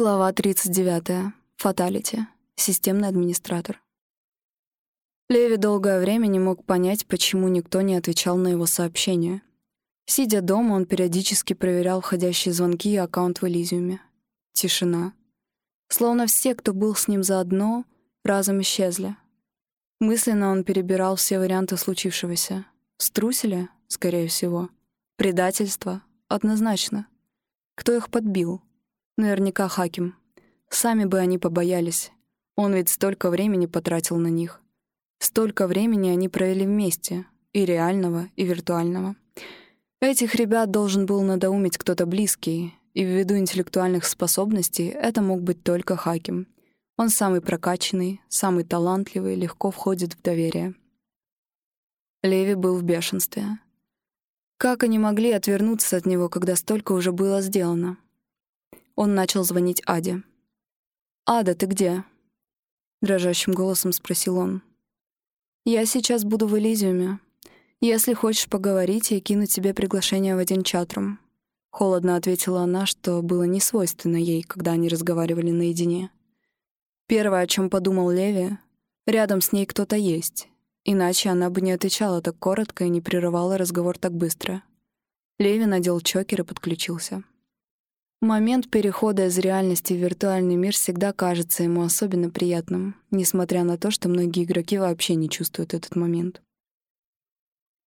Глава 39. Фаталити. Системный администратор. Леви долгое время не мог понять, почему никто не отвечал на его сообщения. Сидя дома, он периодически проверял входящие звонки и аккаунт в Элизиуме. Тишина. Словно все, кто был с ним заодно, разом исчезли. Мысленно он перебирал все варианты случившегося. Струсили? Скорее всего. Предательство? Однозначно. Кто их подбил? Наверняка Хаким. Сами бы они побоялись. Он ведь столько времени потратил на них. Столько времени они провели вместе, и реального, и виртуального. Этих ребят должен был надоумить кто-то близкий, и ввиду интеллектуальных способностей это мог быть только Хаким. Он самый прокачанный, самый талантливый, легко входит в доверие. Леви был в бешенстве. Как они могли отвернуться от него, когда столько уже было сделано? Он начал звонить Аде. «Ада, ты где?» Дрожащим голосом спросил он. «Я сейчас буду в Элизиуме. Если хочешь поговорить, я кину тебе приглашение в один чатрум». Холодно ответила она, что было не свойственно ей, когда они разговаривали наедине. Первое, о чем подумал Леви, рядом с ней кто-то есть, иначе она бы не отвечала так коротко и не прерывала разговор так быстро. Леви надел чокер и подключился. Момент перехода из реальности в виртуальный мир всегда кажется ему особенно приятным, несмотря на то, что многие игроки вообще не чувствуют этот момент.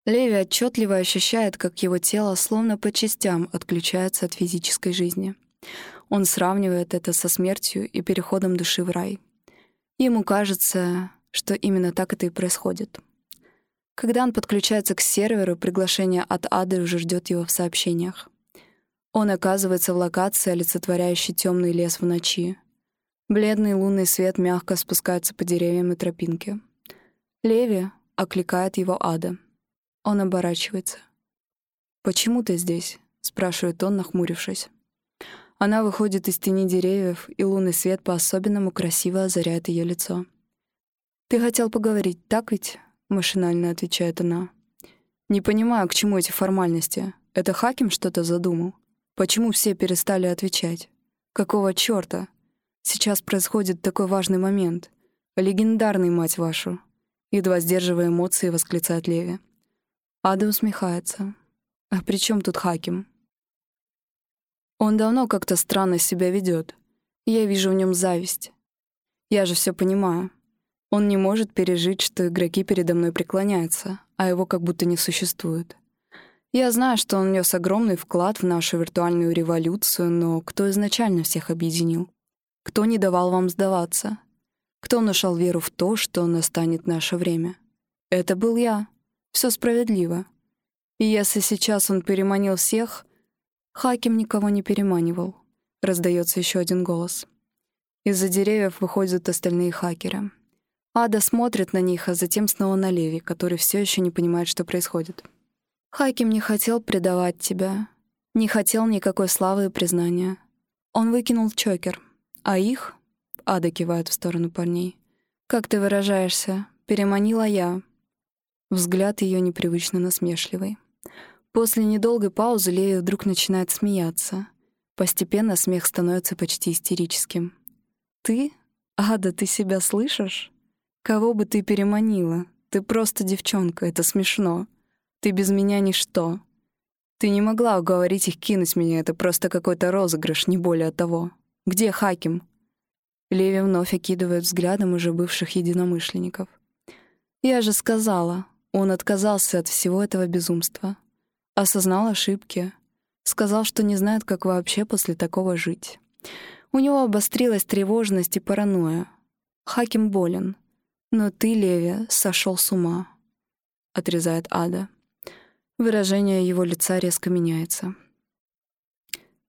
Леви отчетливо ощущает, как его тело словно по частям отключается от физической жизни. Он сравнивает это со смертью и переходом души в рай. Ему кажется, что именно так это и происходит. Когда он подключается к серверу, приглашение от Ады уже ждет его в сообщениях. Он оказывается в локации, олицетворяющей темный лес в ночи. Бледный лунный свет мягко спускается по деревьям и тропинке. Леви окликает его ада. Он оборачивается. «Почему ты здесь?» — спрашивает он, нахмурившись. Она выходит из тени деревьев, и лунный свет по-особенному красиво озаряет ее лицо. «Ты хотел поговорить, так ведь?» — машинально отвечает она. «Не понимаю, к чему эти формальности. Это Хаким что-то задумал?» Почему все перестали отвечать? Какого чёрта? Сейчас происходит такой важный момент. Легендарный, мать вашу. Едва сдерживая эмоции, восклицает Леви. Ада усмехается. А при чем тут Хаким? Он давно как-то странно себя ведет. Я вижу в нем зависть. Я же все понимаю. Он не может пережить, что игроки передо мной преклоняются, а его как будто не существует. Я знаю, что он внес огромный вклад в нашу виртуальную революцию, но кто изначально всех объединил? Кто не давал вам сдаваться? Кто нашел веру в то, что настанет наше время? Это был я. Все справедливо. И если сейчас он переманил всех, Хаким никого не переманивал. Раздается еще один голос. Из-за деревьев выходят остальные хакеры. Ада смотрит на них, а затем снова на Леви, который все еще не понимает, что происходит. Хаким не хотел предавать тебя, не хотел никакой славы и признания. Он выкинул чокер, а их, Ада кивает в сторону парней, как ты выражаешься, переманила я. Взгляд ее непривычно насмешливый. После недолгой паузы Лея вдруг начинает смеяться. Постепенно смех становится почти истерическим. «Ты? Ада, ты себя слышишь? Кого бы ты переманила? Ты просто девчонка, это смешно. Ты без меня ничто. Ты не могла уговорить их кинуть меня, это просто какой-то розыгрыш, не более того. Где Хаким?» Леви вновь окидывает взглядом уже бывших единомышленников. «Я же сказала, он отказался от всего этого безумства. Осознал ошибки. Сказал, что не знает, как вообще после такого жить. У него обострилась тревожность и паранойя. Хаким болен. Но ты, Леви, сошел с ума», — отрезает Ада. Выражение его лица резко меняется.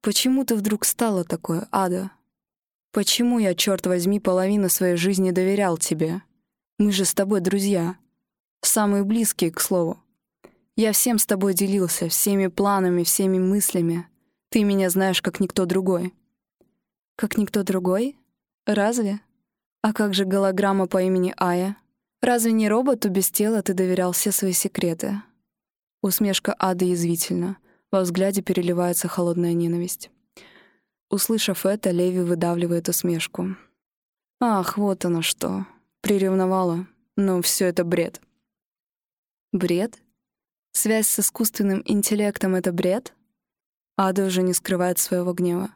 «Почему ты вдруг стала такой, Ада? Почему я, черт возьми, половину своей жизни доверял тебе? Мы же с тобой друзья. Самые близкие, к слову. Я всем с тобой делился, всеми планами, всеми мыслями. Ты меня знаешь, как никто другой». «Как никто другой? Разве? А как же голограмма по имени Ая? Разве не роботу без тела ты доверял все свои секреты?» Усмешка ада язвительна. Во взгляде переливается холодная ненависть. Услышав это, Леви выдавливает усмешку. «Ах, вот оно что. Приревновала. Но все это бред». «Бред? Связь с искусственным интеллектом — это бред?» Ада уже не скрывает своего гнева.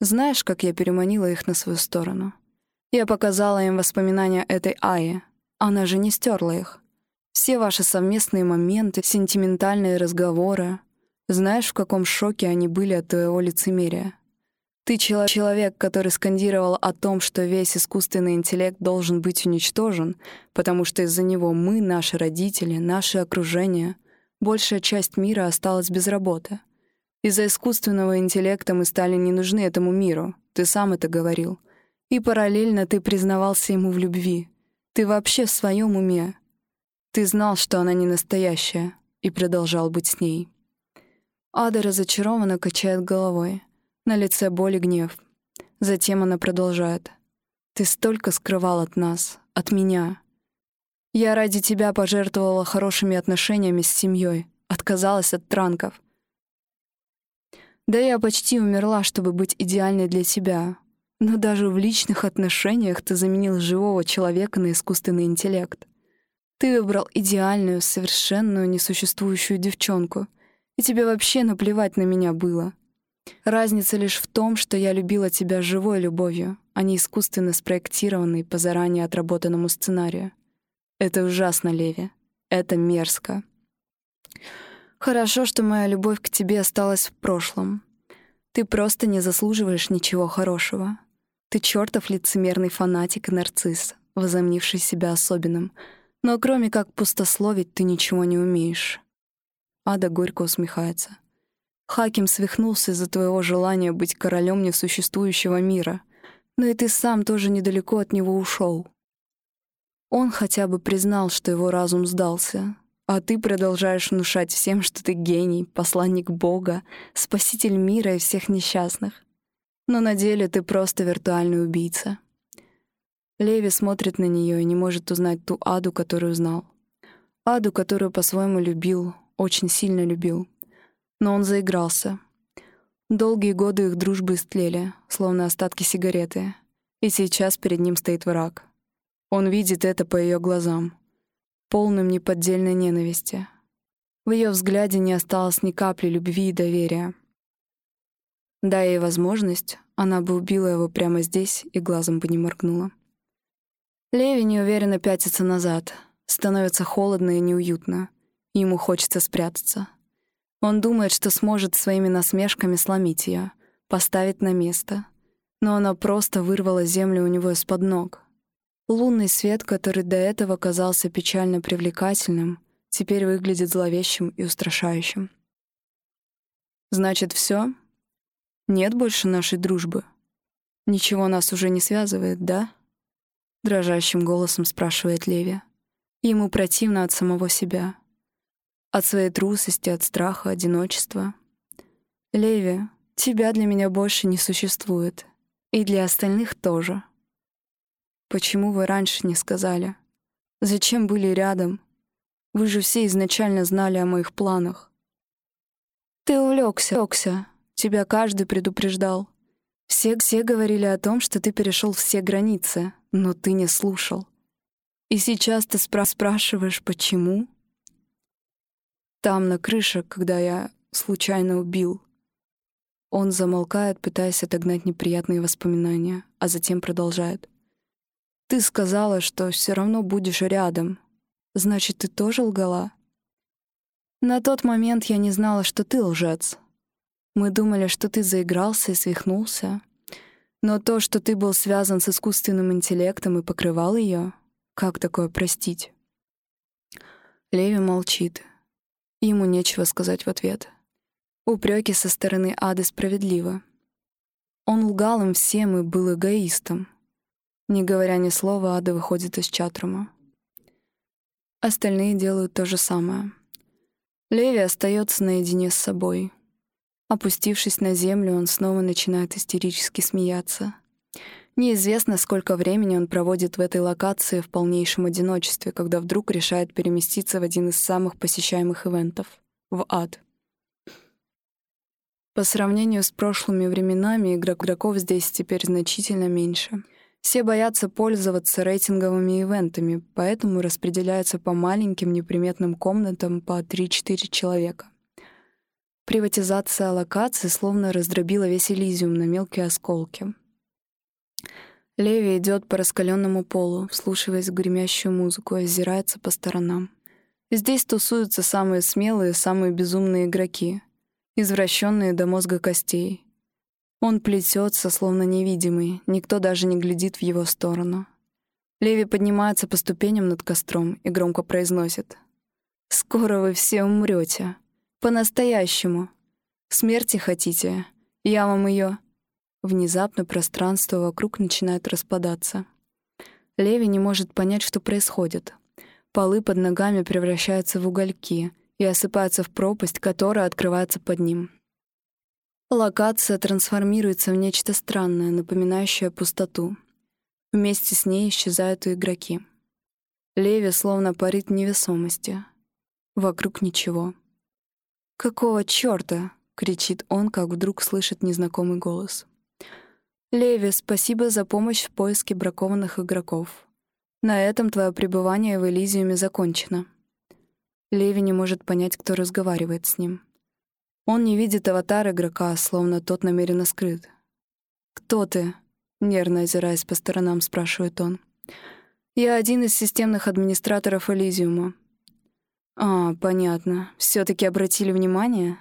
«Знаешь, как я переманила их на свою сторону? Я показала им воспоминания этой Аи. Она же не стерла их. Все ваши совместные моменты, сентиментальные разговоры. Знаешь, в каком шоке они были от твоего лицемерия? Ты человек, который скандировал о том, что весь искусственный интеллект должен быть уничтожен, потому что из-за него мы, наши родители, наше окружение, большая часть мира осталась без работы. Из-за искусственного интеллекта мы стали не нужны этому миру, ты сам это говорил. И параллельно ты признавался ему в любви. Ты вообще в своем уме. Ты знал, что она не настоящая, и продолжал быть с ней. Ада разочарованно качает головой. На лице боль и гнев. Затем она продолжает. «Ты столько скрывал от нас, от меня. Я ради тебя пожертвовала хорошими отношениями с семьей, отказалась от транков. Да я почти умерла, чтобы быть идеальной для тебя. Но даже в личных отношениях ты заменил живого человека на искусственный интеллект. Ты выбрал идеальную, совершенную, несуществующую девчонку, и тебе вообще наплевать на меня было. Разница лишь в том, что я любила тебя живой любовью, а не искусственно спроектированной по заранее отработанному сценарию. Это ужасно, Леви. Это мерзко. Хорошо, что моя любовь к тебе осталась в прошлом. Ты просто не заслуживаешь ничего хорошего. Ты чертов лицемерный фанатик и нарцисс, возомнивший себя особенным. Но кроме как пустословить, ты ничего не умеешь. Ада горько усмехается. Хаким свихнулся из-за твоего желания быть королем несуществующего мира, но и ты сам тоже недалеко от него ушел. Он хотя бы признал, что его разум сдался, а ты продолжаешь внушать всем, что ты гений, посланник Бога, спаситель мира и всех несчастных. Но на деле ты просто виртуальный убийца. Леви смотрит на нее и не может узнать ту Аду, которую знал. Аду, которую по-своему любил, очень сильно любил но он заигрался. Долгие годы их дружбы истлели, словно остатки сигареты, и сейчас перед ним стоит враг. Он видит это по ее глазам, полным неподдельной ненависти. В ее взгляде не осталось ни капли любви и доверия. Дай ей возможность, она бы убила его прямо здесь и глазом бы не моргнула. Леви неуверенно пятится назад, становится холодно и неуютно, ему хочется спрятаться — он думает, что сможет своими насмешками сломить ее, поставить на место. Но она просто вырвала землю у него из-под ног. Лунный свет, который до этого казался печально привлекательным, теперь выглядит зловещим и устрашающим. «Значит, все? Нет больше нашей дружбы? Ничего нас уже не связывает, да?» Дрожащим голосом спрашивает Леви. Ему противно от самого себя. От своей трусости, от страха, одиночества. Леви, тебя для меня больше не существует. И для остальных тоже. Почему вы раньше не сказали? Зачем были рядом? Вы же все изначально знали о моих планах. Ты увлекся, увлекся. Тебя каждый предупреждал. Все, все говорили о том, что ты перешел все границы, но ты не слушал. И сейчас ты спра спрашиваешь, почему? Там, на крыше, когда я случайно убил. Он замолкает, пытаясь отогнать неприятные воспоминания, а затем продолжает. «Ты сказала, что все равно будешь рядом. Значит, ты тоже лгала?» «На тот момент я не знала, что ты лжец. Мы думали, что ты заигрался и свихнулся. Но то, что ты был связан с искусственным интеллектом и покрывал ее, как такое простить?» Леви молчит, Ему нечего сказать в ответ. Упреки со стороны Ады справедливы. Он лгал им всем и был эгоистом. Не говоря ни слова, Ада выходит из чатрума. Остальные делают то же самое. Леви остается наедине с собой. Опустившись на землю, он снова начинает истерически смеяться. Неизвестно, сколько времени он проводит в этой локации в полнейшем одиночестве, когда вдруг решает переместиться в один из самых посещаемых ивентов — в ад. По сравнению с прошлыми временами игроков здесь теперь значительно меньше. Все боятся пользоваться рейтинговыми ивентами, поэтому распределяются по маленьким неприметным комнатам по 3-4 человека. Приватизация локаций словно раздробила весь Элизиум на мелкие осколки. Леви идет по раскаленному полу, вслушиваясь в гремящую музыку, и озирается по сторонам. Здесь тусуются самые смелые, самые безумные игроки, извращенные до мозга костей. Он плетется, словно невидимый, никто даже не глядит в его сторону. Леви поднимается по ступеням над костром и громко произносит. «Скоро вы все умрете. По-настоящему. Смерти хотите? Я вам ее. Внезапно пространство вокруг начинает распадаться. Леви не может понять, что происходит. Полы под ногами превращаются в угольки и осыпаются в пропасть, которая открывается под ним. Локация трансформируется в нечто странное, напоминающее пустоту. Вместе с ней исчезают и игроки. Леви словно парит в невесомости. Вокруг ничего. «Какого чёрта?» — кричит он, как вдруг слышит незнакомый голос. «Леви, спасибо за помощь в поиске бракованных игроков. На этом твое пребывание в Элизиуме закончено». Леви не может понять, кто разговаривает с ним. Он не видит аватар игрока, словно тот намеренно скрыт. «Кто ты?» — нервно озираясь по сторонам, спрашивает он. «Я один из системных администраторов Элизиума. «А, понятно. все таки обратили внимание?»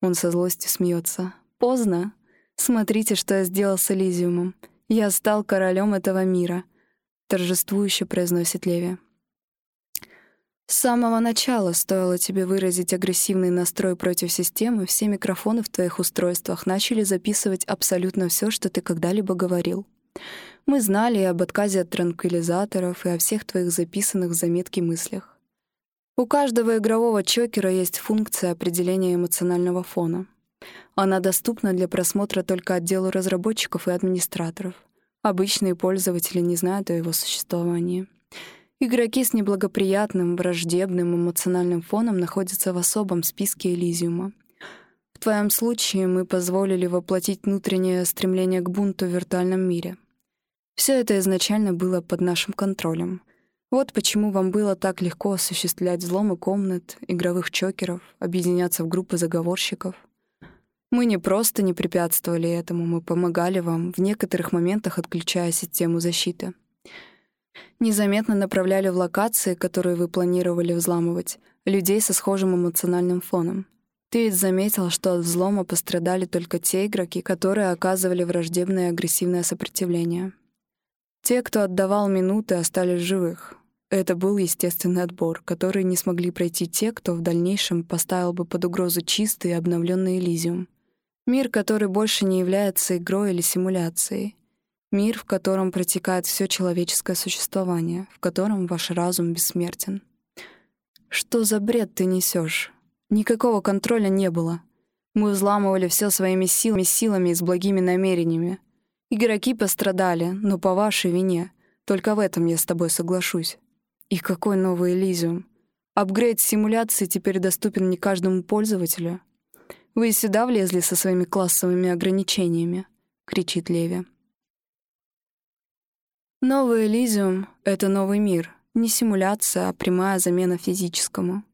Он со злостью смеется. «Поздно. Смотрите, что я сделал с Элизиумом. Я стал королем этого мира», — торжествующе произносит Леви. «С самого начала стоило тебе выразить агрессивный настрой против системы, все микрофоны в твоих устройствах начали записывать абсолютно все, что ты когда-либо говорил. Мы знали и об отказе от транквилизаторов, и о всех твоих записанных в заметке мыслях. У каждого игрового чокера есть функция определения эмоционального фона. Она доступна для просмотра только отделу разработчиков и администраторов. Обычные пользователи не знают о его существовании. Игроки с неблагоприятным, враждебным эмоциональным фоном находятся в особом списке Элизиума. В твоем случае мы позволили воплотить внутреннее стремление к бунту в виртуальном мире. Все это изначально было под нашим контролем — вот почему вам было так легко осуществлять взломы комнат, игровых чокеров, объединяться в группы заговорщиков. Мы не просто не препятствовали этому, мы помогали вам, в некоторых моментах отключая систему защиты. Незаметно направляли в локации, которые вы планировали взламывать, людей со схожим эмоциональным фоном. Ты ведь заметил, что от взлома пострадали только те игроки, которые оказывали враждебное и агрессивное сопротивление. Те, кто отдавал минуты, остались живых. Это был естественный отбор, который не смогли пройти те, кто в дальнейшем поставил бы под угрозу чистый и обновленный Элизиум. Мир, который больше не является игрой или симуляцией. Мир, в котором протекает все человеческое существование, в котором ваш разум бессмертен. Что за бред ты несешь? Никакого контроля не было. Мы взламывали все своими силами, силами и с благими намерениями. Игроки пострадали, но по вашей вине. Только в этом я с тобой соглашусь. И какой новый Элизиум? Апгрейд симуляции теперь доступен не каждому пользователю. Вы сюда влезли со своими классовыми ограничениями, кричит Леви. Новый Элизиум — это новый мир, не симуляция, а прямая замена физическому.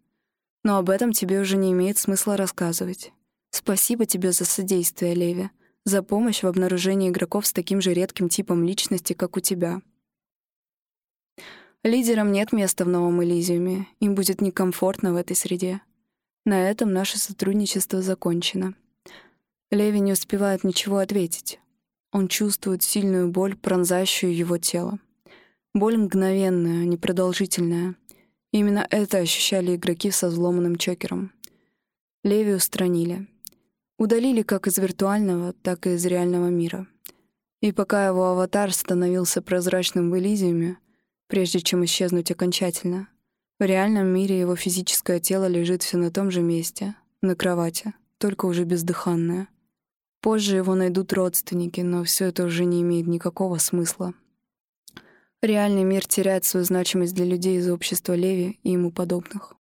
Но об этом тебе уже не имеет смысла рассказывать. Спасибо тебе за содействие, Леви, за помощь в обнаружении игроков с таким же редким типом личности, как у тебя. Лидерам нет места в Новом Элизиуме, им будет некомфортно в этой среде. На этом наше сотрудничество закончено. Леви не успевает ничего ответить. Он чувствует сильную боль, пронзающую его тело. Боль мгновенная, непродолжительная. Именно это ощущали игроки со взломанным чокером. Леви устранили. Удалили как из виртуального, так и из реального мира. И пока его аватар становился прозрачным в Элизиуме, прежде чем исчезнуть окончательно. В реальном мире его физическое тело лежит все на том же месте, на кровати, только уже бездыханное. Позже его найдут родственники, но все это уже не имеет никакого смысла. Реальный мир теряет свою значимость для людей из общества Леви и ему подобных.